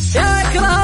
شكرا